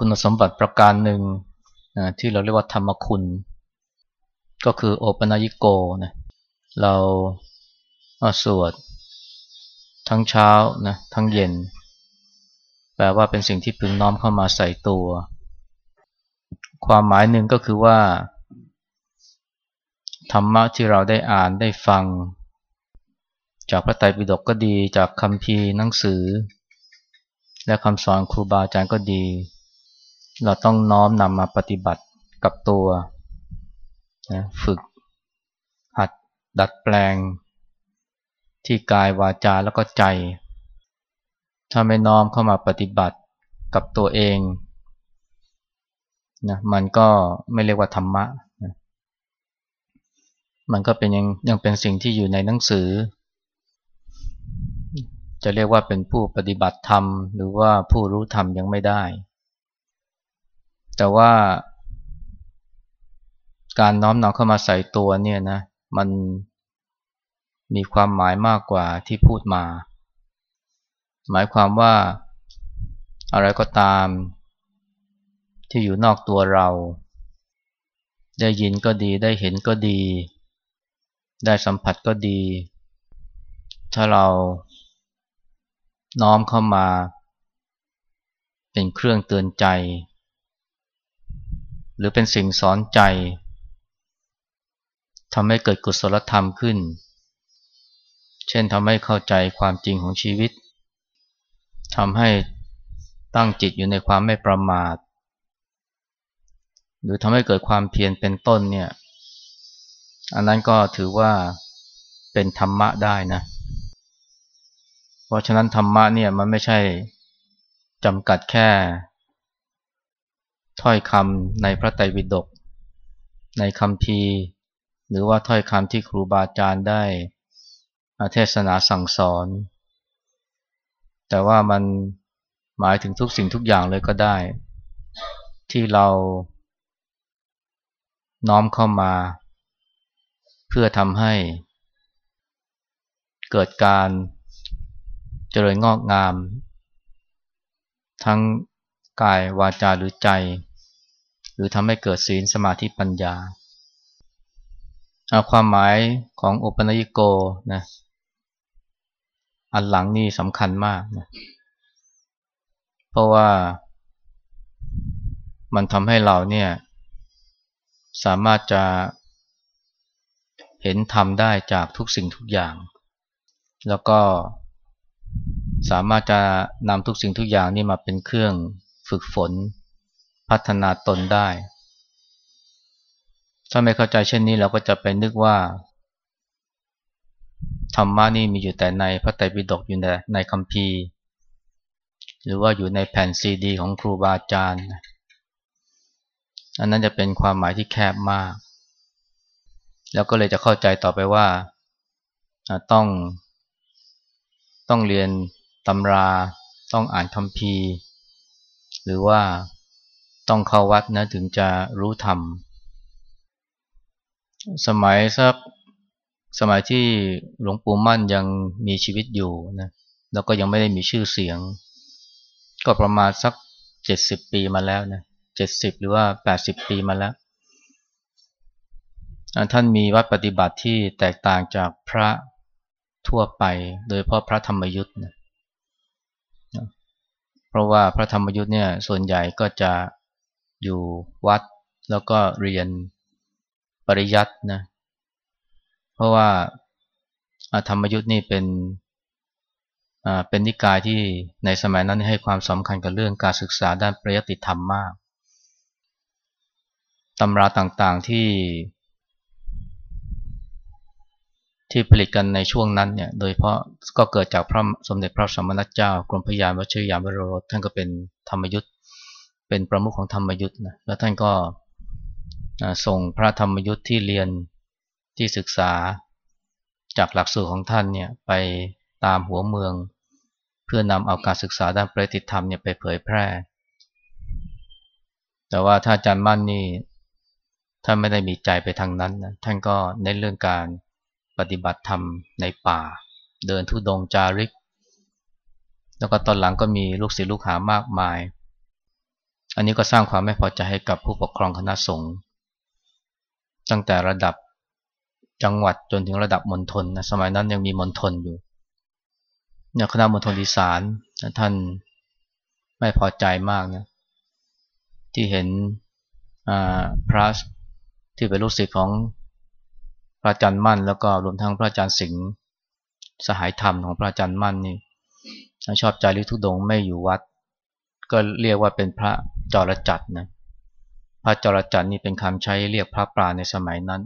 คุณสมบัติประการหนึ่งที่เราเรียกว่าธรรมคุณ ก็คือโอปนายิโกนะเราสวดทั้งเช้านะทั้งเย็น แปลว่าเป็นสิ่งที่พึงน้อมเข้ามาใส่ตัว ความหมายหนึ่งก็คือว่า ธรรมะที่เราได้อ่านได้ฟัง จากพระไตรปิฎกก็ดีจากคำพีหนังสือ และคำสอนครูบาอาจารย์ก็ดี เราต้องน้อมนำมาปฏิบัติกับตัวนะฝึก หัดดัดแปลง ที่กายวาจาแล้วก็ใจ ถ้าไม่น้อมเข้ามาปฏิบัติกับตัวเองนะมันก็ไม่เรียกว่าธรรมะนะมันก็เป็นยังยังเป็นสิ่งที่อยู่ในหนังสือ จะเรียกว่าเป็นผู้ปฏิบัติธรรม หรือว่าผู้รู้ธรรมยังไม่ได้ แต่ว่าการน้อมนำเข้ามาใส่ตัวเนี่ยนะมันมีความหมายมากกว่าที่พูดมา หมายความว่าอะไรก็ตาม ที่อยู่นอกตัวเรา ได้ยินก็ดีได้เห็นก็ดี ได้สัมผัสก็ดี ถ้าเราน้อมเข้ามา เป็นเครื่องเตือนใจ หรือเป็นสิ่งสอนใจทำให้เกิดกุศลธรรมขึ้น เช่นทำให้เข้าใจความจริงของชีวิตทำให้ตั้งจิตอยู่ในความไม่ประมาท หรือทำให้เกิดความเพียรเป็นต้นเนี่ย อันนั้นก็ถือว่าเป็นธรรมะได้นะ เพราะฉะนั้นธรรมะเนี่ยมันไม่ใช่จำกัดแค่ ถ้อยคำในพระไตรปิฎกในคำพีหรือว่าถ้อยคำที่ครูบาอาจารย์ได้เทศนาสั่งสอน แต่ว่ามันหมายถึงทุกสิ่งทุกอย่างเลยก็ได้ ที่เราน้อมเข้ามา เพื่อทำให้ เกิดการเจริญงอกงาม ทั้งกายวาจาหรือใจ หรือทำให้เกิดศีลสมาธิปัญญาเอาความหมายของโอปนยิโกนะอันหลังนี่สำคัญมากนะเพราะว่ามันทำให้เราเนี่ยสามารถจะเห็นธรรมได้จากทุกสิ่งทุกอย่าง แล้วก็สามารถจะนำทุกสิ่งทุกอย่างนี่มาเป็นเครื่องฝึกฝน พัฒนาตนได้ ถ้าไม่เข้าใจเช่นนี้เราก็จะไปนึกว่าธรรมะนี่มีอยู่แต่ในพระไตรปิฎกอยู่ในในคัมภีร์ หรือว่าอยู่ในแผ่นซีดี ของครูบาอาจารย์ อันนั้นจะเป็นความหมายที่แคบมาก แล้วก็เลยจะเข้าใจต่อไปว่าต้อง ต้องเรียนตำรา ต้องอ่านคัมภีร์ หรือว่า ต้องเข้าวัดนะถึงจะรู้ธรรม สมัยสักสมัยที่หลวงปู่มั่นยังมีชีวิตอยู่นะแล้วก็ยังไม่ได้มีชื่อเสียง ก็ประมาณสักเจ็ดสิบปีมาแล้วนะเจ็ดสิบหรือว่าแปดสิบปีมาแล้ว ท่านมีวัดปฏิบัติที่แตกต่างจากพระทั่วไป โดยเพราะพระธรรมยุทธ์นะเพราะว่าพระธรรมยุทธ์เนี่ยส่วนใหญ่ก็จะ อยู่วัดแล้วก็เรียนปริยัตินะเพราะว่าธรรมยุทธ์นี่เป็นเป็นนิกายที่ในสมัยนั้นให้ความสำคัญกับเรื่องการศึกษาด้านปริยัติธรรมมากตำราต่างๆที่ ที่ผลิตกันในช่วงนั้นเนี่ย โดยเพราะก็เกิดจากพระสมเด็จพระสัมมาสัมพุทธเจ้ากรมพยานวชิรยานวโรรสท่านก็เป็นธรรมยุทธ์ เป็นประมุขของธรรมยุทธ์นะแล้วท่านก็ส่งพระธรรมยุทธ์ที่เรียนที่ศึกษาจากหลักสูตรของท่านเนี่ยไปตามหัวเมือง เพื่อนำเอาการศึกษาด้านปริติธรรมเนี่ยไปเผยแพร่ แต่ว่าถ้าอาจารย์มั่นนี่ท่านไม่ได้มีใจไปทางนั้นนะท่านก็เน้นเรื่องการปฏิบัติธรรมในป่า เดินทุดงจาริก แล้วก็ตอนหลังก็มีลูกศิษย์ลูกหามากมาย อันนี้ก็สร้างความไม่พอใจให้กับผู้ปกครองคณะสงฆ์ตั้งแต่ระดับจังหวัดจนถึงระดับมณฑลนะสมัยนั้นยังมีมณฑลอยู่เนี่ยคณะมณฑลอีสานท่านไม่พอใจมากนะที่เห็นพระที่เป็นลูกศิษย์ของพระอาจารย์มั่น แล้วก็รวมทั้งพระอาจารย์สิงห์สหายธรรมของพระอาจารย์มั่นนี่ชอบใจลิทุดงไม่อยู่วัด ก็เรียกว่าเป็นพระ จรจัดนะพระจรจัดนี่เป็นคำใช้เรียกพระปราในสมัยนั้น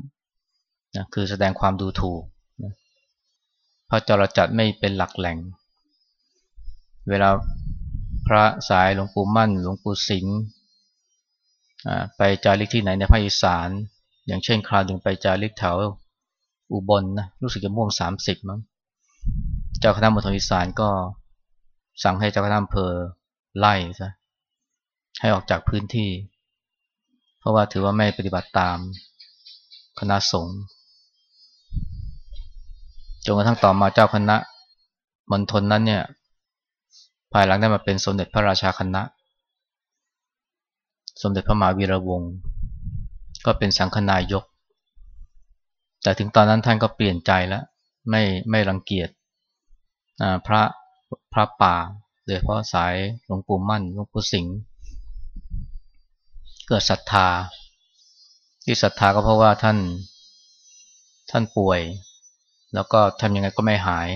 นะคือแสดงความดูถูกนะพระจรจัดไม่เป็นหลักแหล่ง เวลาพระสายหลวงปู่มั่น หลวงปู่สิงห์ไปจาริกที่ไหนในภาคอีสาน อย่างเช่นคราวหนึ่งไปจาริกแถวอุบลนนะรู้สึกจะม่วงสามสิบมั้งเจ้าคณะมณฑลอีสานก็สั่งให้เจ้าคณะอำเภอไล่ซะ ให้ออกจากพื้นที่ เพราะว่าถือว่าไม่ปฏิบัติตามคณะสงฆ์จนกระทั่งต่อมาเจ้าคณะมณฑลนั้นเนี่ยภายหลังได้มาเป็นสมเด็จพระราชาคณะ สมเด็จพระมหาวีระวงศ์ก็เป็นสังฆนายก แต่ถึงตอนนั้นท่านก็เปลี่ยนใจแล้ว ไม่ไม่รังเกียจพระพระป่าโดยเพราะสายหลวงปู่มั่นหลวงปู่สิงห์ เกิดศรัทธา ที่ศรัทธาก็เพราะว่าท่าน ท่านป่วย แล้วก็ทำยังไงก็ไม่หาย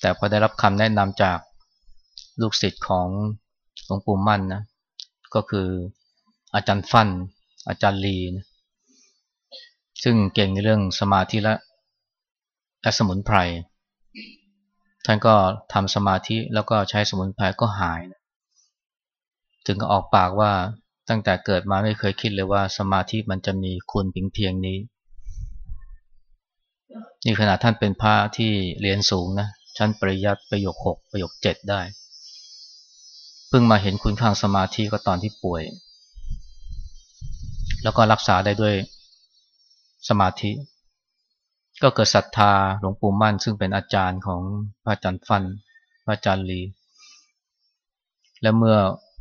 แต่พอได้รับคำแนะนำจากลูกศิษย์ของหลวงปู่มั่นนะ ก็คืออาจารย์ฟัน่น อาจารย์ลีนะซึ่งเก่งในเรื่องสมาธิและและสมุนไพร ท่านก็ทำสมาธิแล้วก็ใช้สมุนไพรก็หายถึงก็ออกปากว่า ตั้งแต่เกิดมาไม่เคยคิดเลยว่าสมาธิมันจะมีคุณเพียงเพียงนี้ นี่ขนาดท่านเป็นพระที่เรียนสูงนะชั้นปริยัติประโยคหกประโยคเจ็ดได้ เพิ่งมาเห็นคุณค่าสมาธิก็ตอนที่ป่วย แล้วก็รักษาได้ด้วยสมาธิ ก็เกิดศรัทธาหลวงปู่มั่น ซึ่งเป็นอาจารย์ของพระอาจารย์ฟัน พระอาจารย์ลี และเมื่อ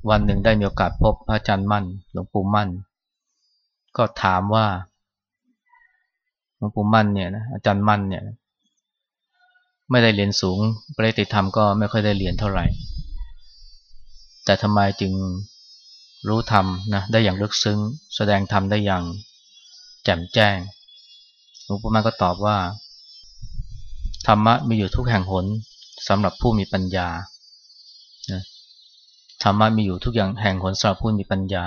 วันหนึ่งได้มีโอกาสพบพระอาจารย์มั่น หลวงปู่มั่น ก็ถามว่าหลวงปู่มั่นเนี่ยนะอาจารย์มั่นเนี่ย ไม่ได้เรียนสูงปริติธรรมก็ไม่ค่อยได้เรียนเท่าไหร่ แต่ทำไมจึงรู้ธรรมนะได้อย่างลึกซึ้ง แสดงธรรมได้อย่างแจ่มแจ้งหลวงปู่มั่นก็ตอบว่า ธรรมะมีอยู่ทุกแห่งหนสำหรับผู้มีปัญญา ธรรมะมีอยู่ทุกอย่างแห่งหนสำหรับผู้มีปัญญา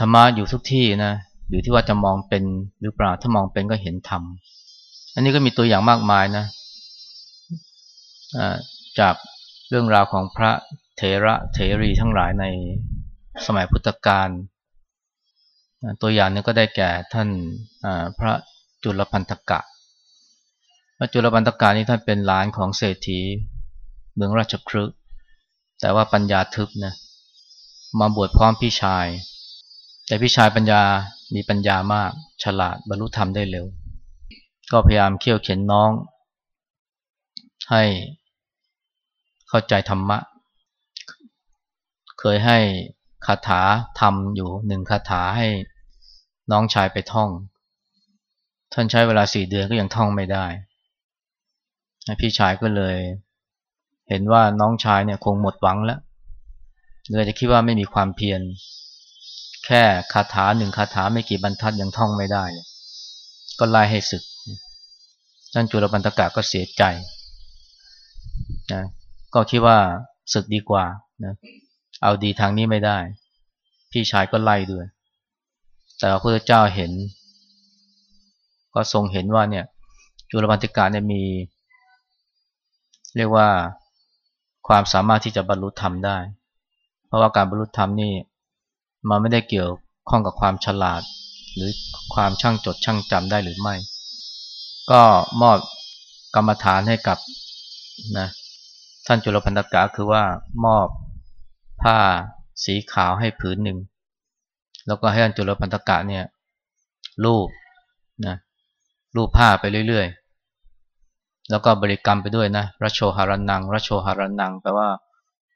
ธรรมะอยู่ทุกที่นะอยู่ที่ว่าจะมองเป็นหรือเปล่าถ้ามองเป็นก็เห็นธรรมอันนี้ก็มีตัวอย่างมากมายนะจากเรื่องราวของพระเถระเถรีทั้งหลายในสมัยพุทธกาลตัวอย่างนึงก็ได้แก่ท่านพระจุลพันธกะพระจุลพันธกะนี้ท่านเป็นหลานของเศรษฐีเมืองราชครึก แต่ว่าปัญญาทึบนะมาบวชพร้อมพี่ชาย แต่พี่ชายปัญญามีปัญญามาก ฉลาดบรรลุธรรมได้เร็ว ก็พยายามเขี่ยวเข็นน้อง ให้เข้าใจธรรมะ เคยให้คาถาทำอยู่หนึ่งคาถาให้น้องชายไปท่อง ท่านใช้เวลาสี่เดือนก็ยังท่องไม่ได้ พี่ชายก็เลย เห็นว่าน้องชายเนี่ยคงหมดหวังแล้วเลยจะคิดว่าไม่มีความเพียร แค่คาถาหนึ่งคาถาไม่กี่บรรทัดยังท่องไม่ได้ ก็ไล่ให้ศึกท่านจุลปันตกะก็เสียใจนะก็คิดว่าศึกดีกว่านะเอาดีทางนี้ไม่ได้ พี่ชายก็ไล่ด้วย แต่พระพุทธเจ้าเห็น ก็ทรงเห็นว่าเนี่ยจุลปันติกาเนี่ยมี เรียกว่า ความสามารถที่จะบรรลุธรรมได้ เพราะว่าการบรรลุธรรมนี่มันไม่ได้เกี่ยวข้องกับความฉลาด หรือความช่างจดช่างจำได้หรือไม่ ก็มอบกรรมฐานให้กับนะท่านจุลพันธกะคือว่ามอบผ้าสีขาวให้ผืนหนึ่ง แล้วก็ให้อันจุลพันธกะเนี่ยรูปนะรูปผ้าไปเรื่อยๆ แล้วก็บริกรรมไปด้วยนะรัชโชหารนังรัชโชหารนังแปลว่า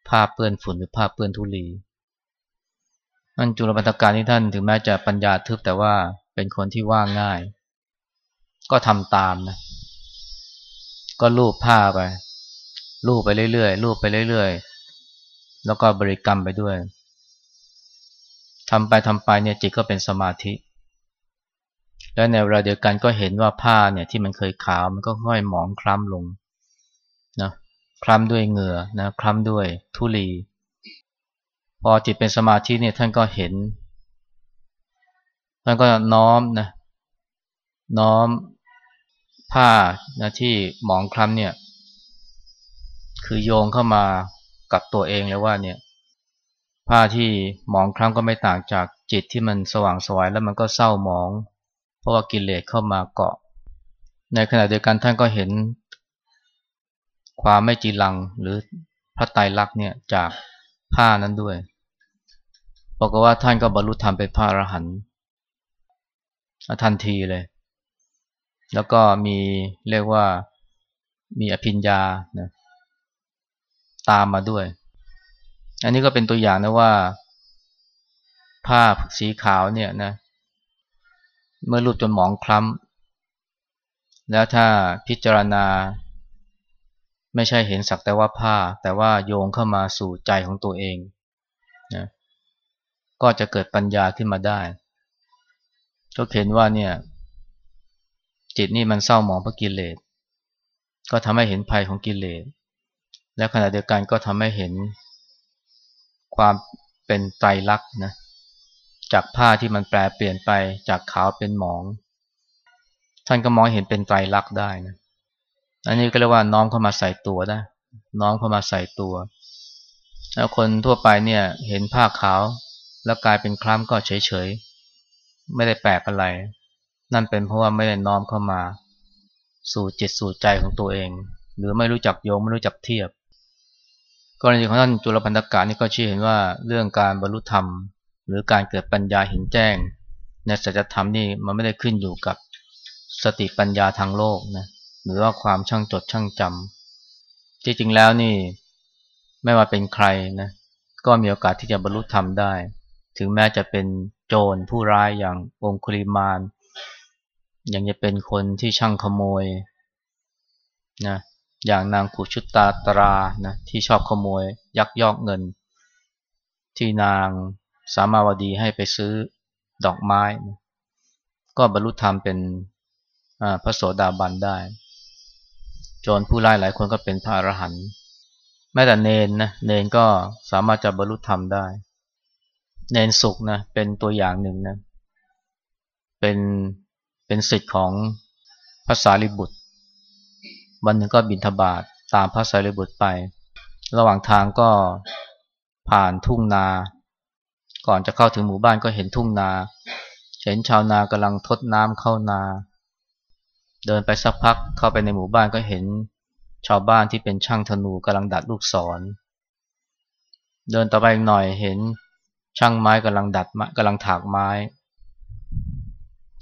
ผ้าเปื้อนฝุ่นหรือผ้าเปื้อนทุลีท่นจุลปันธการที่ท่านถึงแม้จะปัญญาทึบแต่ว่าเป็นคนที่ว่าง่าย ก็ทำตามนะ ก็ลูบผ้าไปลูบไปเรื่อยๆลูบไปเรื่อยๆ แล้วก็บริกรรมไปด้วยทำไปทำไปเนี่ยจิตก็เป็นสมาธิ และในเวลาเดียวกันก็เห็นว่าผ้าเนี่ยที่มันเคยขาวมันก็ค่อยหมองคล้ำลงนะคล้ำด้วยเหงื่อนะคล้ำด้วยทุลี พอจิตเป็นสมาธิเนี่ยท่านก็เห็นท่านก็น้อมนะน้อมผ้านะที่หมองคล้ำเนี่ย คือโยงเข้ามากับตัวเองเลยว่าเนี่ย ผ้าที่หมองคล้ำก็ไม่ต่างจากจิตที่มันสว่างสวยแล้วมันก็เศร้าหมอง ราะว่ากิเลสเข้ามาเกาะ ในขณะเดียวกันท่านก็เห็น ความไม่จีรังหรือพระไตรลักษณ์เนี่ยจากผ้านั้นด้วยบอกว่าท่านก็บรรลุธรรมเป็นพระอรหันต์ทันทีเลย แล้วก็มีเรียกว่ามีอภิญญานะตามมาด้วย อันนี้ก็เป็นตัวอย่างนะว่า ผ้าสีขาวเนี่ยนะ เมื่อรูปจนหมองคล้ำแล้วถ้าพิจารณา ไม่ใช่เห็นสักแต่ว่าผ้า แต่ว่าโยงเข้ามาสู่ใจของตัวเองนะก็จะเกิดปัญญาขึ้นมาได้ก็เห็นว่าเนี่ย จิตนี่มันเศร้าหมองเพราะกิเลสก็ทำให้เห็นภัยของกิเลสและขณะเดียวกันก็ทำให้เห็นความเป็นไตรลักษณ์นะ จากผ้าที่มันแปลเปลี่ยนไปจากขาวเป็นหมอง ท่านก็มองเห็นเป็นไตรลักษณ์ได้นะอันนี้ก็เรียกว่าน้อมเข้ามาใส่ตัวได้น้อมเข้ามาใส่ตัว แล้วคนทั่วไปเนี่ยเห็นผ้าขาวแล้วกลายเป็นคล้ำก็เฉยๆ ไม่ได้แปลกอะไร นั่นเป็นเพราะว่าไม่ได้น้อมเข้ามา สู่จิตสู่ใจของตัวเอง หรือไม่รู้จักโยงไม่รู้จักเทียบกรณีของท่านจุลพันธกานี่ก็ชี้เห็นว่าเรื่องการบรรลุธรรม หรือการเกิดปัญญาเห็นแจ้ง ในสัจธรรมนี่มันไม่ได้ขึ้นอยู่กับสติปัญญาทางโลกนะหรือว่าความช่างจดช่างจำที่จริงแล้วนี่ไม่ว่าเป็นใครนะก็มีโอกาสที่จะบรรลุธรรมได้ ถึงแม้จะเป็นโจรผู้ร้ายอย่างองคุลิมานยังจะเป็นคนที่ช่างขโมยนะอย่างนางขุชุตาตรานะที่ชอบขโมยยักยอกเงิน ที่นาง สามาวดีให้ไปซื้อดอกไม้ ก็บรรลุธรรมเป็นพระโสดาบันได้ โจรผู้ร้ายหลายคนก็เป็นพระอรหันต์แม้แต่เนนนะเนนก็สามารถจะบรรลุธรรมได้ เนนสุกนะเป็นตัวอย่างหนึ่งนะเป็นเป็นสิทธิ์ของภาษาลิบุตร วันหนึ่งก็บินทบาทตามภาษาลิบุตรไป ระหว่างทางก็ผ่านทุ่งนา ก่อนจะเข้าถึงหมู่บ้านก็เห็นทุ่งนา เห็นชาวนากำลังทดน้ำเข้านา เดินไปสักพักเข้าไปในหมู่บ้านก็เห็นชาวบ้านที่เป็นช่างธนูกำลังดัดลูกศร เดินต่อไปอีกหน่อยเห็นช่างไม้กำลังดัดกำลังถากไม้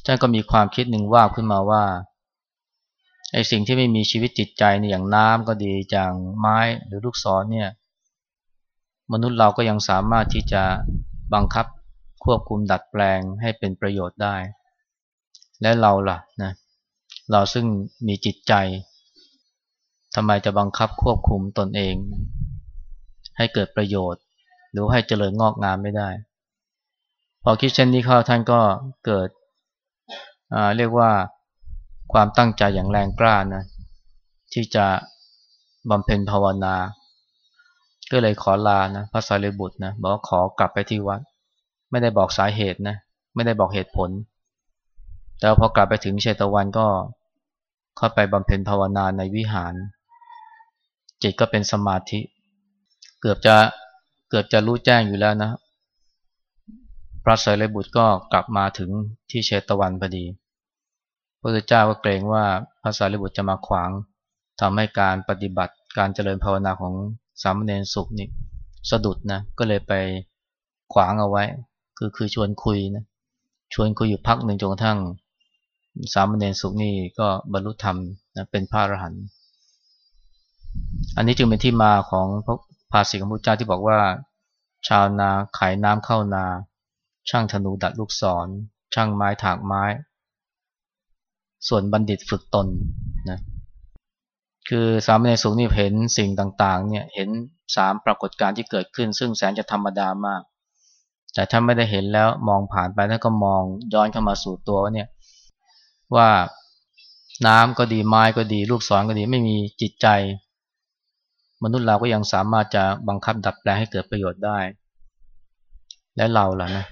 ท่านก็มีความคิดหนึ่งว่าขึ้นมาว่าไอ้สิ่งที่ไม่มีชีวิตจิตใจเนี่ยอย่างน้ำก็ดีอย่างไม้หรือลูกศรเนี่ย มนุษย์เราก็ยังสามารถที่จะ บังคับควบคุมดัดแปลงให้เป็นประโยชน์ได้ และเราล่ะนะเราซึ่งมีจิตใจทำไมจะบังคับควบคุมตนเอง ให้เกิดประโยชน์ หรือให้เจริญงอกงามไม่ได้ พอคิดเช่นนี้เข้าท่านก็เกิดเรียกว่าความตั้งใจอย่างแรงกล้านะที่จะบำเพ็ญภาวนา ก็เลยขอลานะพระสารีบุตรนะบอกขอกลับไปที่วัด ไม่ได้บอกสาเหตุนะไม่ได้บอกเหตุผล แต่พอกลับไปถึงเชตวันก็เข้าไปบำเพ็ญภาวนาในวิหาร จิตก็เป็นสมาธิ เกือบจะเกือบจะรู้แจ้งอยู่แล้วนะ พระสารีบุตรก็กลับมาถึงที่เชตวันพอดีพระเจ้าก็เกรงว่าพระสารีบุตรจะมาขวางทำให้การปฏิบัติการเจริญภาวนาของ สามเณรสุขนี่สะดุดนะก็เลยไปขวางเอาไว้ คือคือชวนคุยนะชวนคุยอยู่พักหนึ่งจนกระทั่งสามเณรสุขนี่ก็บรรลุธรรมนะเป็นพระอรหันต์อันนี้จึงเป็นที่มาของพระภาษิตของพระเจ้าที่บอกว่า ชาวนาขายน้ำเข้านา ช่างธนูดัดลูกศร ช่างไม้ถากไม้ ส่วนบัณฑิตฝึกตนนะ คือสามเณรสูงนี่เห็นสิ่งต่างๆเนี่ยเห็นสามปรากฏการณ์ที่เกิดขึ้น ซึ่งแสนจะธรรมดามาก แต่ถ้าไม่ได้เห็นแล้วมองผ่านไปแล้วก็มองย้อนเข้ามาสู่ตัวว่าเนี่ยว่าน้ำก็ดีไม้ก็ดี ลูกศรก็ดีไม่มีจิตใจ มนุษย์เราก็ยังสามารถจะบังคับดัดแปลงให้เกิดประโยชน์ได้ และเราล่ะนะ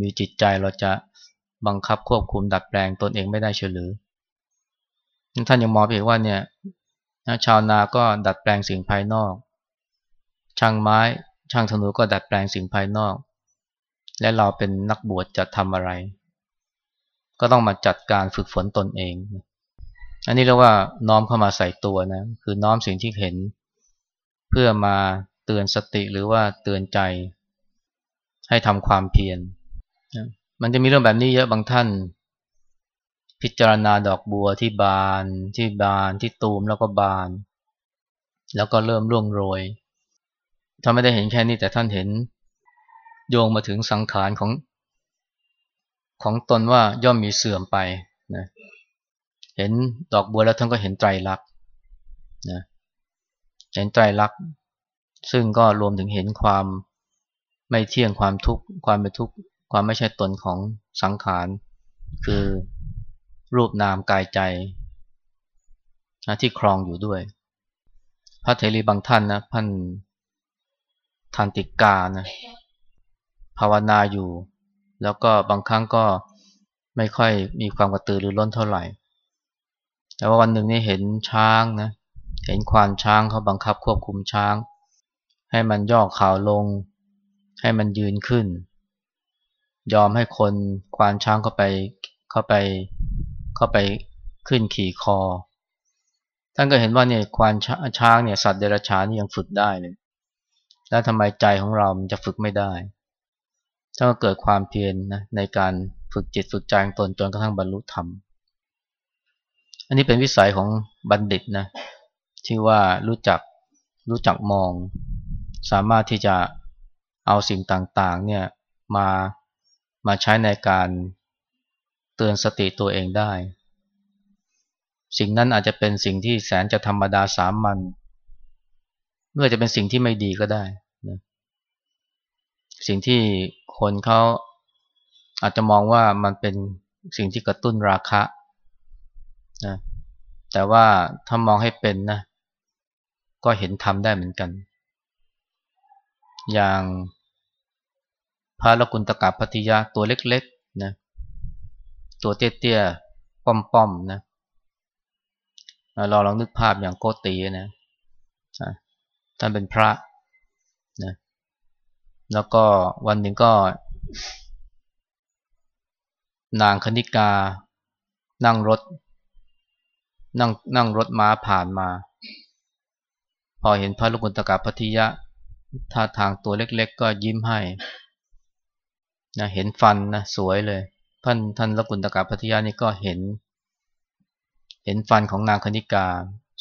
มีจิตใจเราจะบังคับควบคุมดัดแปลงตนเองไม่ได้เฉลือท่านยังมองไปว่าเนี่ย ชาวนาก็ดัดแปลงสิ่งภายนอก ช่างไม้ ช่างธนูก็ดัดแปลงสิ่งภายนอก และเราเป็นนักบวชจะทำอะไร ก็ต้องมาจัดการฝึกฝนตนเอง อันนี้เรียกว่าน้อมเข้ามาใส่ตัวนะ คือน้อมสิ่งที่เห็น เพื่อมาเตือนสติหรือว่าเตือนใจ ให้ทำความเพียร มันจะมีเรื่องแบบนี้เยอะบางท่าน พิจารณาดอกบัวที่บาน ที่บานที่ตูมแล้วก็บาน แล้วก็เริ่มร่วงโรยถ้านไม่ได้เห็นแค่นี้แต่ท่านเห็น โยงมาถึงสังขารของ ของตนว่าย่อมมีเสื่อมไปนะเห็นดอกบัวแล้วท่านก็เห็นไตรลักษณ์นะเห็นไตรลักษณ์ซึ่งก็รวมถึงเห็นความไม่เที่ยงความทุกข์ความเป็นทุกข์ความไม่ใช่ตนของสังขาร คือ รูปนามกายใจนะที่ครองอยู่ด้วย พระเทรีบางท่านนะท่านทันติกานะภาวนาอยู่ แล้วก็บางครั้งก็ไม่ค่อยมีความกระตือรือร้นเท่าไหร่ แต่ว่าวันหนึ่งนี่เห็นช้างนะเห็นควานช้างเขาบังคับควบคุมช้าง ให้มันย่อข่าวลง ให้มันยืนขึ้น ยอมให้คนควานช้างเข้าไปเข้าไป เข้าไปขึ้นขี่คอ ท่านก็เห็นว่าเนี่ยควานช้างเนี่ยสัตว์เดรัจฉานนี่ยังฝึกได้เลย แล้วทำไมใจของเรามันจะฝึกไม่ได้ถ้าเกิดความเพียรนนะในการฝึกจิตฝึกใจของตนจนกระทั่งบรรลุธรรม อันนี้เป็นวิสัยของบัณฑิตนะที่ว่ารู้จักรู้จักมอง สามารถที่จะเอาสิ่งต่างๆเนี่ยมามาใช้ในการ เตือนสติตัวเองได้ สิ่งนั้นอาจจะเป็นสิ่งที่แสนจะธรรมดาสามัญเมื่อจะเป็นสิ่งที่ไม่ดีก็ได้นะสิ่งที่คนเขาอาจจะมองว่ามันเป็นสิ่งที่กระตุ้นราคะนะแต่ว่าถ้ามองให้เป็นนะ ก็เห็นทำได้เหมือนกัน อย่างพระลกุณตกาพัทยาตัวเล็กๆนะ ตัวเตี้ยๆป้อมๆนะเราลองนึกภาพอย่างโกตีนะท่านเป็นพระนะแล้วก็วันหนึ่งก็ นางคณิกา นั่งรถ นั่งนั่งรถม้าผ่านมา พอเห็นพระลูกุณตกาพัทยะท่าทางตัวเล็กๆก็ยิ้มให้นะเห็นฟันนะสวยเลย ท่านท่านลูกุณตกาพัทยานี่ก็เห็น เห็นฟันของนางคณิกา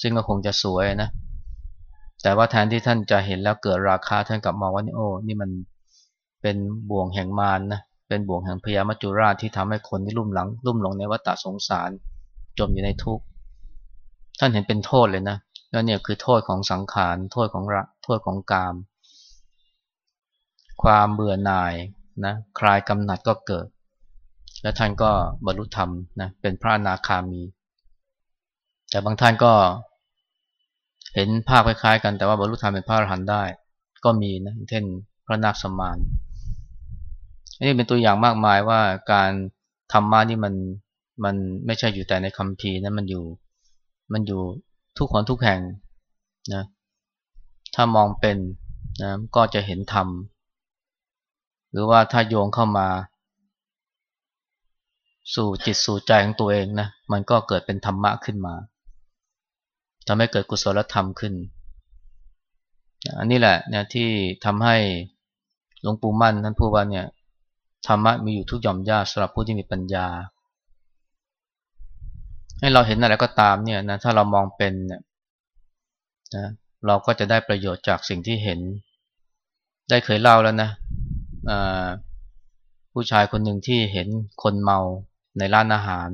ซึ่งก็คงจะสวยนะ แต่ว่าแทนที่ท่านจะเห็นแล้วเกิดราคาท่านกลับมองว่านี่โอ้นี่มันเป็นบ่วงแห่งมารนนะเป็นบ่วงแห่งพยามัจจุราชที่ทำให้คนที่ลุ่มหลังลุ่มหลงในวัฏสงสาร จมอยู่ในทุกข์ท่านเห็นเป็นโทษเลยนะแล้วเนี่ยคือโทษของสังขารโทษของระโทษของกาม ความเบื่อหน่ายนะคลายกำหนัดก็เกิด และท่านก็บรรลุธรรมนะเป็นพระนาคามี แต่บางท่านก็เห็นภาพคล้ายๆ กันแต่ว่าบรรลุธรรมเป็นพระอรหันต์ได้ ก็มีนะเช่นพระนาคสมานนี่เป็นตัวอย่างมากมายว่าการธรรมะนี่มันมันไม่ใช่อยู่แต่ในคำพีนะมันอยู่มันอยู่ทุกคนทุกแห่งนะถ้ามองเป็นนะก็จะเห็นธรรม หรือว่าถ้าโยงเข้ามา สู่จิตสู่ใจของตัวเองนะมันก็เกิดเป็นธรรมะขึ้นมาทำให้เกิดกุศลธรรมขึ้น อันนี้แหละเนี่ยที่ทำให้หลวงปู่มั่นท่านพูดว่าเนี่ยธรรมะมีอยู่ทุกหย่อมย่าสำหรับผู้ที่มีปัญญา ให้เราเห็นอะไรก็ตามเนี่ยนะถ้าเรามองเป็นเนี่ยนะเราก็จะได้ประโยชน์จากสิ่งที่เห็น ได้เคยเล่าแล้วนะผู้ชายคนหนึ่งที่เห็นคนเมา ในร้านอาหาร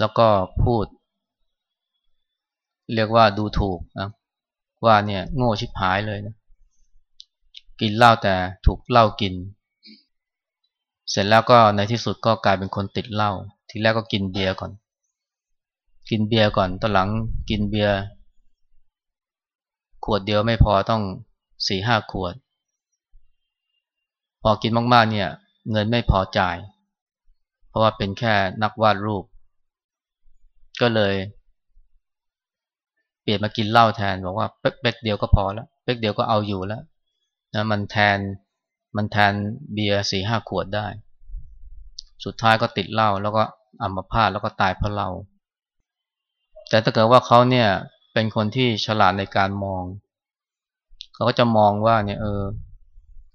แล้วก็พูด เรียกว่าดูถูกนะว่าเนี่ยโง่ชิบหายเลยนะกินเหล้าแต่ถูกเหล้ากิน เสร็จแล้วก็ในที่สุดก็กลายเป็นคนติดเหล้าทีแรกก็กินเบียร์ก่อน กินเบียร์ก่อนตอนหลังกินเบียร์ขวดเดียวไม่พอต้องสี่ห้าขวด พอกินมากๆเนี่ย เงินไม่พอจ่าย เพราะว่าเป็นแค่นักวาดรูป ก็เลย เปลี่ยนมากินเหล้าแทนบอกว่าเป๊กเดียวก็พอแล้วเป๊กเดียวก็เอาอยู่แล้วนะมันแทนมันแทนเบียร์สี่ห้าขวดได้ สุดท้ายก็ติดเหล้าแล้วก็อัมพาตแล้วก็ตายเพราะเหล้าแต่ถ้าเกิดว่าเขาเนี่ยเป็นคนที่ฉลาดในการมอง เขาก็จะมองว่าเนี่ยเออ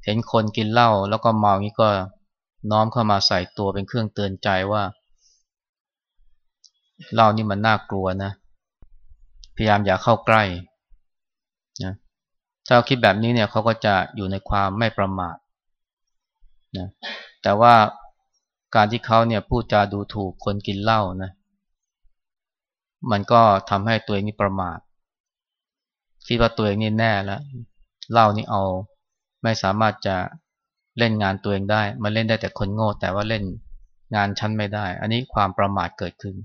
เห็นคนกินเหล้าแล้วก็เมางี้ก็ น้อมเข้ามาใส่ตัวเป็นเครื่องเตือนใจว่าเหล้านี่มันน่ากลัวนะ พยายามอย่าเข้าใกล้นะถ้าคิดแบบนี้เนี่ยเขาก็จะอยู่ในความไม่ประมาทนะแต่ว่าการที่เขาเนี่ยพูดจาดูถูกคนกินเหล้านะมันก็ทำให้ตัวเองนี่ประมาทคิดว่าตัวเองนี่แน่แล้วเล่านี่เอา ไม่สามารถจะ เล่นงานตัวเองได้มาเล่นได้แต่คนโง่ แต่ว่าเล่นงานชั้นไม่ได้ อันนี้ความประมาทเกิดขึ้น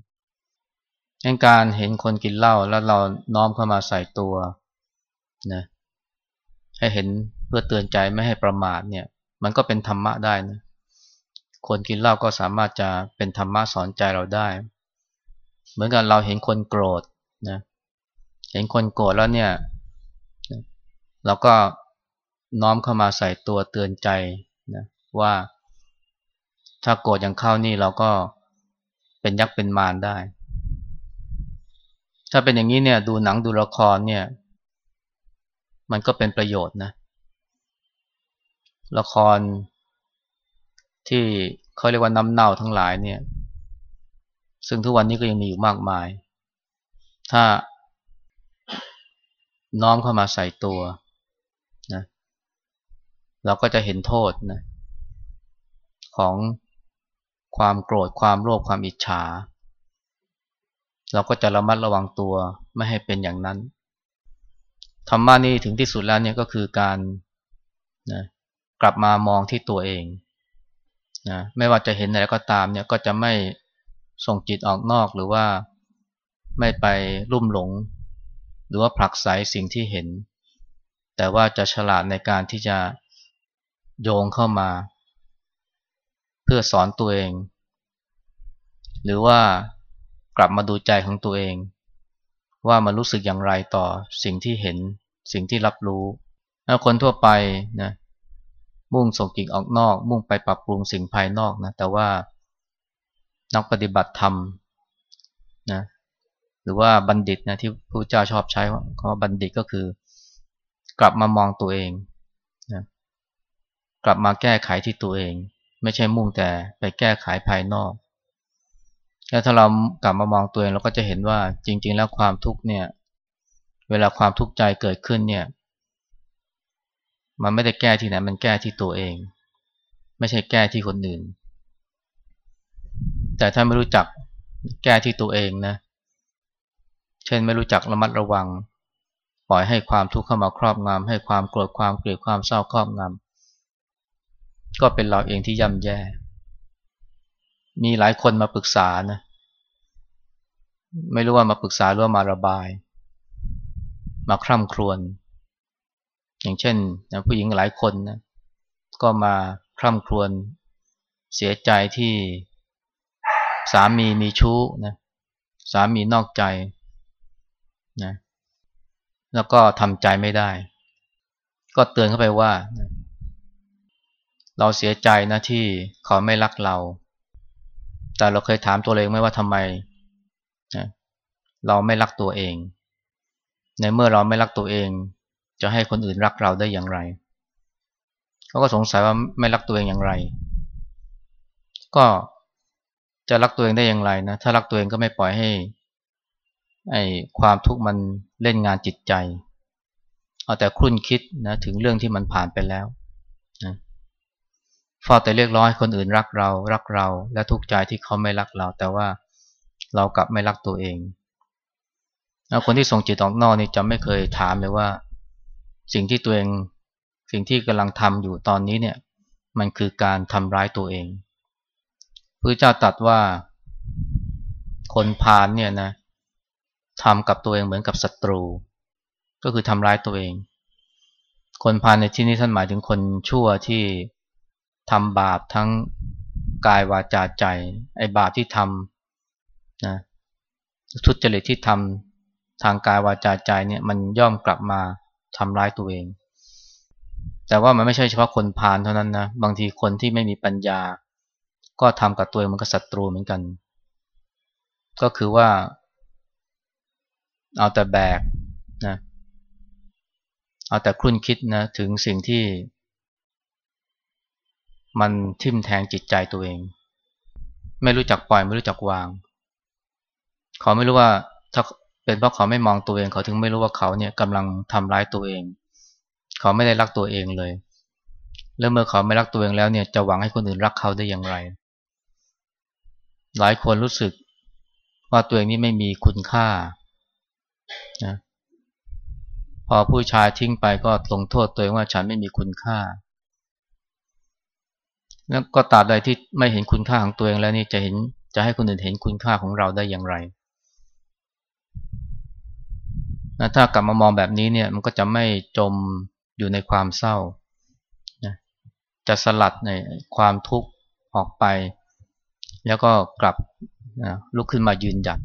งการเห็นคนกินเหล้าแล้วเราน้อมเข้ามาใส่ตัวนะให้เห็นเพื่อเตือนใจไม่ให้ประมาทเนี่ย มันก็เป็นธรรมะได้นะคนกินเหล้าก็สามารถจะเป็นธรรมะสอนใจเราได้ เหมือนกันเราเห็นคนโกรธนะเห็นคนโกรธแล้วเนี่ย เราก็ น้อมเข้ามาใส่ตัวเตือนใจนะว่าถ้าโกรธอย่างเข้านี่เราก็เป็นยักษ์เป็นมารได้ ถ้าเป็นอย่างนี้เนี่ยดูหนังดูละครเนี่ย มันก็เป็นประโยชน์นะ ละครที่เขาเรียกว่าน้ำเน่าทั้งหลายเนี่ย ซึ่งทุกวันนี้ก็ยังมีอยู่มากมาย ถ้าน้อมเข้ามาใส่ตัว เราก็จะเห็นโทษนะของความโกรธความโลภความอิจฉา เราก็จะระมัดระวังตัวไม่ให้เป็นอย่างนั้นธรรมะนี่ถึงที่สุดแล้วเนี่ยก็คือการนะกลับมามองที่ตัวเองนะไม่ว่าจะเห็นอะไรก็ตามเนี่ยก็จะไม่ส่งจิตออกนอกหรือว่าไม่ไปรุ่มหลง หรือว่าผลักไสสิ่งที่เห็น แต่ว่าจะฉลาดในการที่จะ โยงเข้ามา เพื่อสอนตัวเอง หรือว่ากลับมาดูใจของตัวเอง ว่ามันรู้สึกอย่างไรต่อสิ่งที่เห็นสิ่งที่รับรู้ถ้าคนทั่วไปนะมุ่งส่งจิตออกนอก มุ่งไปปรับปรุงสิ่งภายนอกนะแต่ว่านักปฏิบัติธรรมนะหรือว่าบัณฑิตนะที่พระเจ้าชอบใช้คำว่าบัณฑิตก็คือ กลับมามองตัวเอง กลับมาแก้ไขที่ตัวเอง ไม่ใช่มุ่งแต่ไปแก้ไขภายนอก แล้วถ้าเรากลับมามองตัวเองเราก็จะเห็นว่าจริง ๆ แล้วความทุกข์เนี่ยเวลาความทุกข์ใจเกิดขึ้นเนี่ยมันไม่ได้แก้ที่ไหนมันแก้ที่ตัวเอง ไม่ใช่แก้ที่คนอื่น แต่ถ้าไม่รู้จักแก้ที่ตัวเองนะเช่นไม่รู้จักระมัดระวัง ปล่อยให้ความทุกข์เข้ามาครอบงำให้ความโกรธความเกลียดความเศร้าครอบงำ ก็เป็นเราเองที่ย่ำแย่ มีหลายคนมาปรึกษานะ ไม่รู้ว่ามาปรึกษาหรือว่ามาระบาย มาคร่ำครวญ อย่างเช่นผู้หญิงหลายคนนะ ก็มาคร่ำครวญเสียใจที่สามีมีชู้นะ สามีนอกใจนะ แล้วก็ทำใจไม่ได้ ก็เตือนเข้าไปว่า เราเสียใจนะที่เขาไม่รักเรา แต่เราเคยถามตัวเองไหมว่าทำไมนะเราไม่รักตัวเอง ในเมื่อเราไม่รักตัวเอง จะให้คนอื่นรักเราได้อย่างไรเขาก็สงสัยว่าไม่รักตัวเองอย่างไร ก็จะรักตัวเองได้อย่างไรนะ ถ้ารักตัวเองก็ไม่ปล่อยให้ไอ้ความทุกข์มันเล่นงานจิตใจ เอาแต่คุ้นคิดนะถึงเรื่องที่มันผ่านไปแล้ว เฝ้าแต่เรียกร้องให้คนอื่นรักเรา รักเรา และทุกข์ใจที่เขาไม่รักเรา แต่ว่าเรากลับไม่รักตัวเองคนที่ส่งจิตออกนอกนี่จะไม่เคยถามเลยว่า สิ่งที่ตัวเองสิ่งที่กำลังทำอยู่ตอนนี้เนี่ย มันคือการทำร้ายตัวเองพระเจ้าตรัสว่าคนพาลเนี่ยนะทำกับตัวเองเหมือนกับศัตรู ก็คือทำร้ายตัวเอง คนพาลในที่นี้ท่านหมายถึงคนชั่วที่ ทำบาปทั้งกายวาจาใจ ไอ้บาปที่ทำนะทุจริตที่ทำทางกายวาจาใจเนี่ยมันย่อมกลับมาทำร้ายตัวเอง แต่ว่ามันไม่ใช่เฉพาะคนพาลเท่านั้นนะบางทีคนที่ไม่มีปัญญา ก็ทำกับตัวเองมันก็ศัตรูเหมือนกัน ก็คือว่า เอาแต่แบกนะเอาแต่ครุ่นคิดนะถึงสิ่งที่ มันทิ่มแทงจิตใจตัวเอง ไม่รู้จักปล่อยไม่รู้จักวาง เขาไม่รู้ว่าถ้าเป็นเพราะเขาไม่มองตัวเองเขาถึงไม่รู้ว่าเขาเนี่ยกำลังทำร้ายตัวเอง เขาไม่ได้รักตัวเองเลย แล้วเมื่อเขาไม่รักตัวเองแล้วเนี่ยจะหวังให้คนอื่นรักเขาได้อย่างไร หลายคนรู้สึกว่าตัวเองนี่ไม่มีคุณค่านะพอผู้ชายทิ้งไปก็ลงโทษตัวเองว่าฉันไม่มีคุณค่า แล้วก็ตราบใดที่ไม่เห็นคุณค่าของตัวเองแล้วนี่จะเห็นจะให้คนอื่นเห็นคุณค่าของเราได้อย่างไรนะถ้ากลับมามองแบบนี้เนี่ยมันก็จะไม่จมอยู่ในความเศร้านะจะสลัดในความทุกข์ออกไป แล้วก็กลับนะลุกขึ้นมายืนหยัด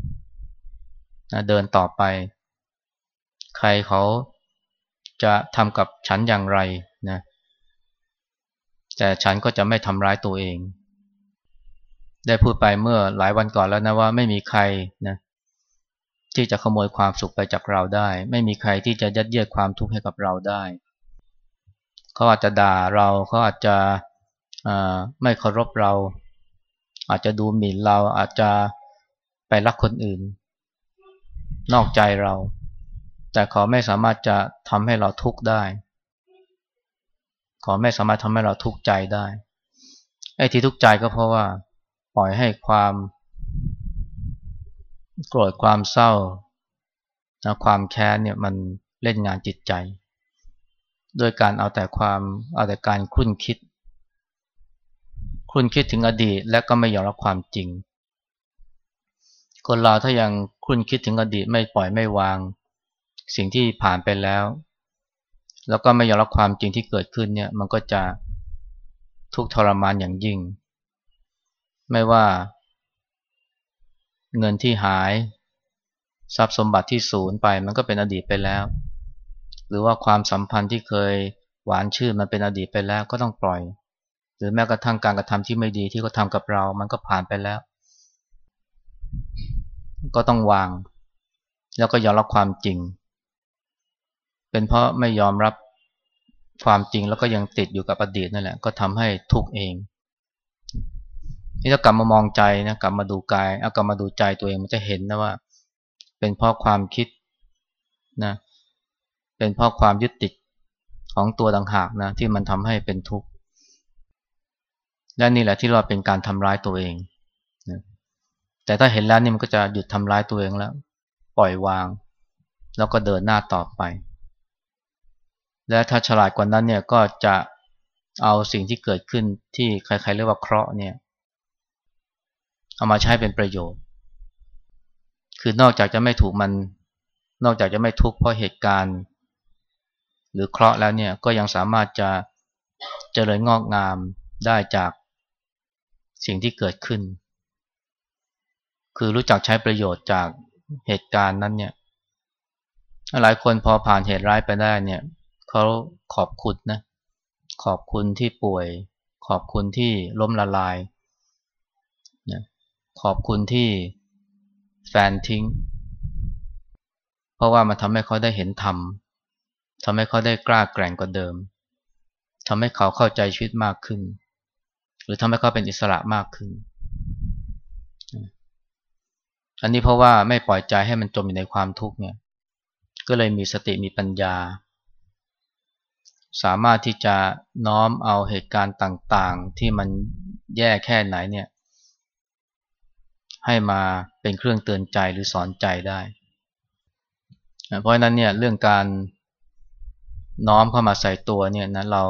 นะเดินต่อไป ใครเขาจะทำกับฉันอย่างไรนะ แต่ฉันก็จะไม่ทำร้ายตัวเอง ได้พูดไปเมื่อหลายวันก่อนแล้วนะว่าไม่มีใครนะที่จะขโมยความสุขไปจากเราได้ ไม่มีใครที่จะยัดเยียดความทุกข์ให้กับเราได้ เขาอาจจะด่าเราเขาอาจจะไม่เคารพเรา อาจจะดูหมิ่นเราอาจจะไปรักคนอื่น นอกใจเรา แต่เขาไม่สามารถจะทำให้เราทุกข์ได้ ขอไม่สามารถทำให้เราทุกข์ใจได้ ไอ้ที่ทุกข์ใจก็เพราะว่า ปล่อยให้ความโกรธความเศร้านะความแค้นเนี่ยมันเล่นงานจิตใจ โดยการเอาแต่ความเอาแต่การคุ้นคิด คุ้นคิดถึงอดีตและก็ไม่ยอมรับความจริง คนเราถ้ายังคุ้นคิดถึงอดีตไม่ปล่อยไม่วาง สิ่งที่ผ่านไปแล้ว แล้วก็ไม่ยอมรับความจริงที่เกิดขึ้นเนี่ยมันก็จะทุกข์ทรมานอย่างยิ่ง ไม่ว่า เงินที่หายทรัพย์สมบัติที่สูญไปมันก็เป็นอดีตไปแล้ว หรือว่าความสัมพันธ์ที่เคยหวานชื่นมันเป็นอดีตไปแล้วก็ต้องปล่อย หรือแม้กระทั่งการกระทำที่ไม่ดีที่เขาทากับเรา มันก็ผ่านไปแล้ว ก็ต้องวาง แล้วก็ยอมรับความจริง เป็นเพราะไม่ยอมรับความจริงแล้วก็ยังติดอยู่กับอดีตนั่นแหละ ก็ทำให้ทุกข์เอง นี่ถ้ากลับมามองใจนะกลับมาดูกายเอากลับมาดูใจตัวเองมันจะเห็นนะว่า เป็นเพราะความคิดนะเป็นเพราะความยึดติดของตัวต่างหากนะที่มันทำให้เป็นทุกข์และนี่แหละที่เราเป็นการทำร้ายตัวเองนะแต่ถ้าเห็นแล้วนี่มันก็จะหยุดทำร้ายตัวเองแล้ว ปล่อยวาง แล้วก็เดินหน้าต่อไป และถ้าฉลาดกว่านั้นเนี่ยก็จะเอาสิ่งที่เกิดขึ้นที่ใครๆเรียกว่าเคราะห์เนี่ยเอามาใช้เป็นประโยชน์ คือนอกจากจะไม่ถูกมัน นอกจากจะไม่ทุกข์เพราะเหตุการณ์ หรือเคราะห์แล้วเนี่ยก็ยังสามารถจะเจริญงอกงามได้จากสิ่งที่เกิดขึ้น คือรู้จักใช้ประโยชน์จากเหตุการณ์นั้นเนี่ยหลายคนพอผ่านเหตุร้ายไปได้เนี่ย เขาขอบคุณนะ ขอบคุณที่ป่วย ขอบคุณที่ล้มละลายนะขอบคุณที่แฟนทิ้ง เพราะว่ามันทำให้เขาได้เห็นธรรมทำให้เขาได้กล้าแกร่งกว่าเดิมทำให้เขาเข้าใจชีวิตมากขึ้น หรือทำให้เขาเป็นอิสระมากขึ้น อันนี้เพราะว่าไม่ปล่อยใจให้มันจมอยู่ในความทุกข์เนี่ย ก็เลยมีสติมีปัญญา สามารถที่จะน้อมเอาเหตุการณ์ต่างๆ ที่มันแย่แค่ไหนเนี่ยให้มาเป็นเครื่องเตือนใจหรือสอนใจได้เพราะฉะนั้นเนี่ยเรื่องการน้อมเข้ามาใส่ตัวเนี่ยนะเรา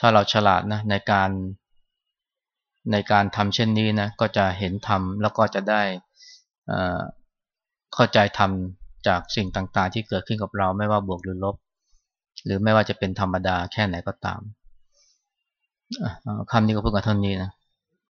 ถ้าเราฉลาดนะในการในการทำเช่นนี้นะก็จะเห็นธรรมแล้วก็จะได้เข้าใจธรรมจากสิ่งต่างๆ ที่เกิดขึ้นกับเราไม่ว่าบวกหรือลบ หรือไม่ว่าจะเป็นธรรมดาแค่ไหนก็ตามคำนี้ก็พูดกันเท่านี้นะ